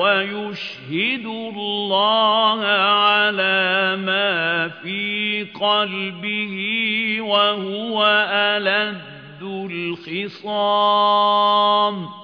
ويشهد الله على ما في قلبه وهو ألد الخصام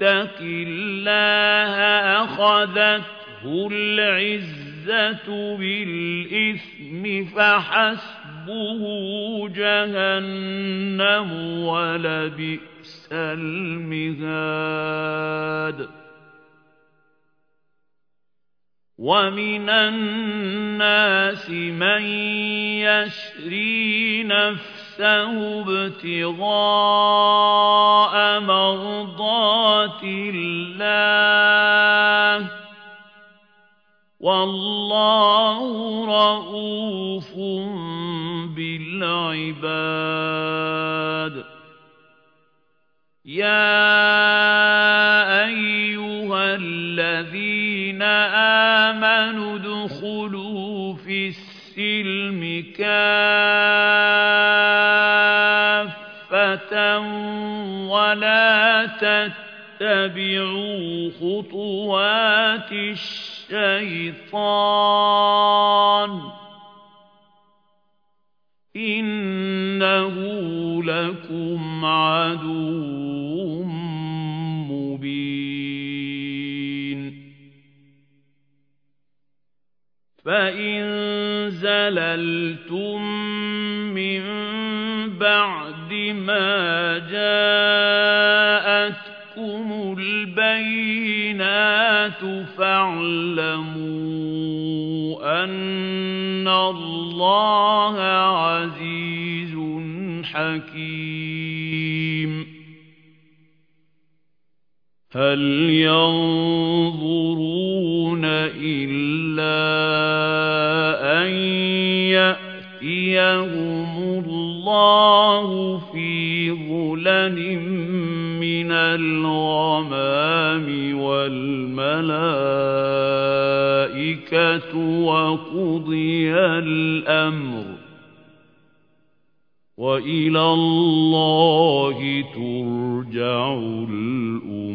اتق الله أخذته العزة بالإثم فحسبه جهنم ولبئس المهاد. ومن الناس من يشري نفسه نفسه ابتغاء مرضات الله. والله رؤوف بالعباد. يا أيها الذين آمنوا ادخلوا في السلم كافة. ولا تتبعوا خطوات الشيطان إنه لكم عدو مبين فإن زللتم من بعد ما جاءتكم البينات فاعلموا أن الله عزيز حكيم. هل ينظرون إلا أن يأتيهم الله في ظلل من الغمام والملائكة وقضي الأمر وإلى الله ترجع الأمور